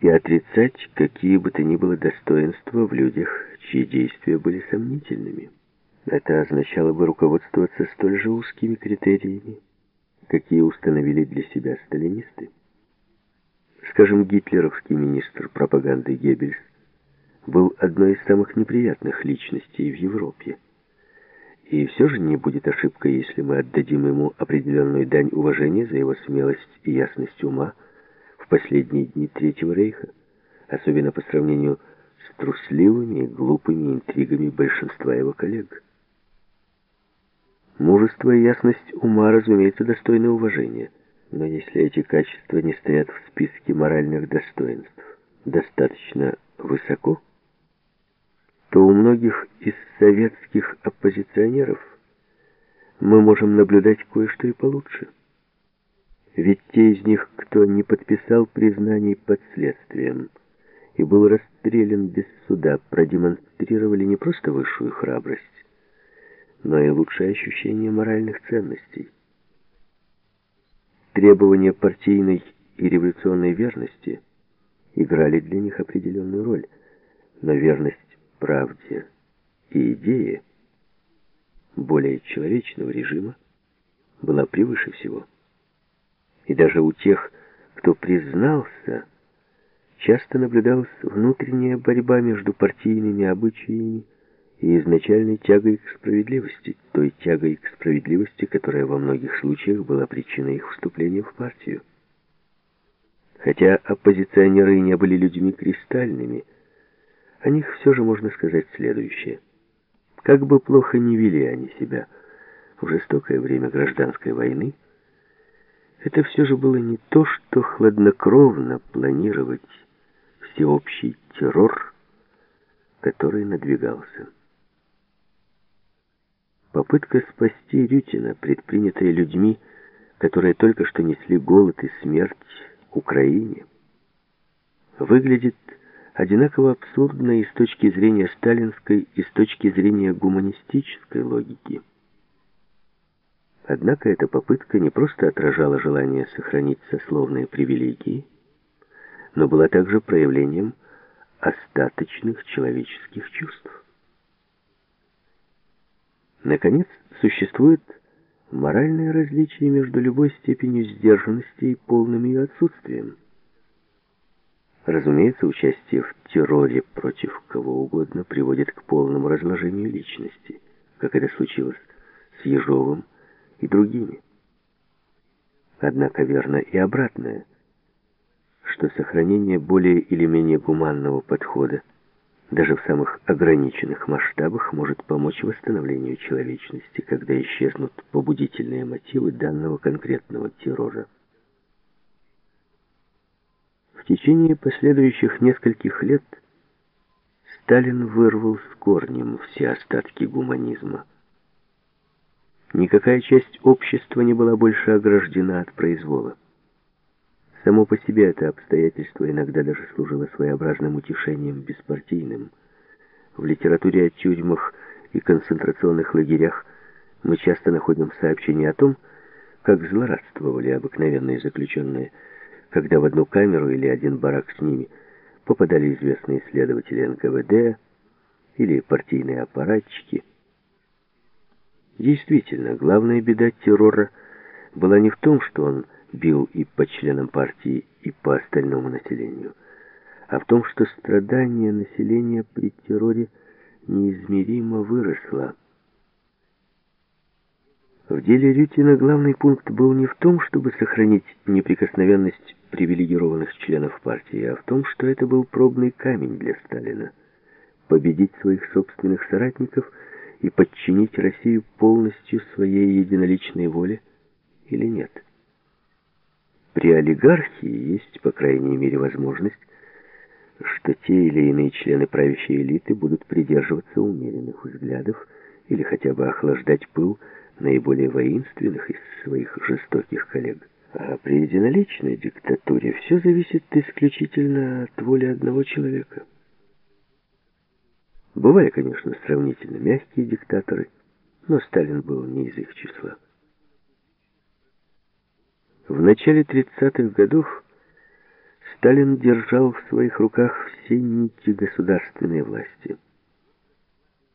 и отрицать какие бы то ни было достоинства в людях, чьи действия были сомнительными. Это означало бы руководствоваться столь же узкими критериями, какие установили для себя сталинисты. Скажем, гитлеровский министр пропаганды Геббельс был одной из самых неприятных личностей в Европе. И все же не будет ошибкой, если мы отдадим ему определенную дань уважения за его смелость и ясность ума в последние дни Третьего Рейха, особенно по сравнению с трусливыми и глупыми интригами большинства его коллег. Мужество и ясность ума, разумеется, достойны уважения, но если эти качества не стоят в списке моральных достоинств достаточно высоко, то у многих из советских оппозиционеров мы можем наблюдать кое-что и получше. Ведь те из них, кто не подписал признаний под следствием и был расстрелян без суда, продемонстрировали не просто высшую храбрость, но и лучшее ощущение моральных ценностей. Требования партийной и революционной верности играли для них определенную роль, но верность правде и идее более человечного режима была превыше всего. И даже у тех, кто признался, часто наблюдалась внутренняя борьба между партийными обычаями и изначальной тягой к справедливости, той тягой к справедливости, которая во многих случаях была причиной их вступления в партию. Хотя оппозиционеры не были людьми кристальными, о них все же можно сказать следующее. Как бы плохо ни вели они себя в жестокое время гражданской войны, это все же было не то, что хладнокровно планировать всеобщий террор, который надвигался. Попытка спасти Рютина, предпринятая людьми, которые только что несли голод и смерть Украине, выглядит одинаково абсурдно и с точки зрения сталинской, и с точки зрения гуманистической логики. Однако эта попытка не просто отражала желание сохранить сословные привилегии, но была также проявлением остаточных человеческих чувств. Наконец, существует моральное различие между любой степенью сдержанности и полным ее отсутствием. Разумеется, участие в терроре против кого угодно приводит к полному разложению личности, как это случилось с Ежовым и другими. Однако верно и обратное, что сохранение более или менее гуманного подхода даже в самых ограниченных масштабах может помочь восстановлению человечности, когда исчезнут побудительные мотивы данного конкретного террора течение последующих нескольких лет Сталин вырвал с корнем все остатки гуманизма. Никакая часть общества не была больше ограждена от произвола. Само по себе это обстоятельство иногда даже служило своеобразным утешением беспартийным. В литературе о тюрьмах и концентрационных лагерях мы часто находим сообщения о том, как злорадствовали обыкновенные заключенные – когда в одну камеру или один барак с ними попадали известные следователи НКВД или партийные аппаратчики. Действительно, главная беда террора была не в том, что он бил и по членам партии, и по остальному населению, а в том, что страдание населения при терроре неизмеримо выросло. В деле Рютина главный пункт был не в том, чтобы сохранить неприкосновенность привилегированных членов партии, а в том, что это был пробный камень для Сталина. Победить своих собственных соратников и подчинить Россию полностью своей единоличной воле или нет. При олигархии есть, по крайней мере, возможность, что те или иные члены правящей элиты будут придерживаться умеренных взглядов или хотя бы охлаждать пыл, наиболее воинственных из своих жестоких коллег. А при единоличной диктатуре все зависит исключительно от воли одного человека. Бывали, конечно, сравнительно мягкие диктаторы, но Сталин был не из их числа. В начале 30-х годов Сталин держал в своих руках все нити государственной власти.